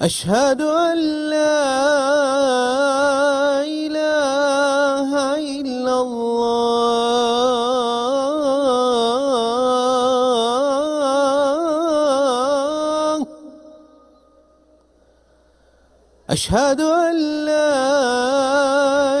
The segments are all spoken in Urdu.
أشهد أن لا إله الله. لا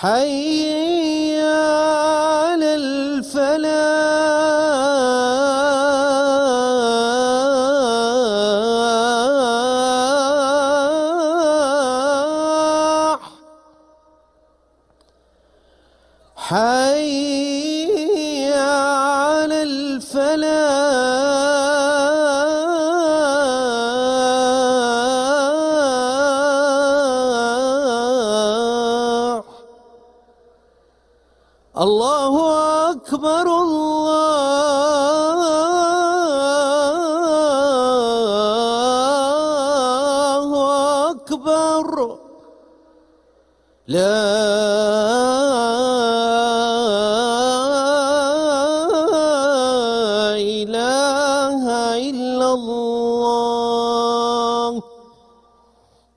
حي على الفلاح. حي الله اکبر الله اکبر لا الہ الا الله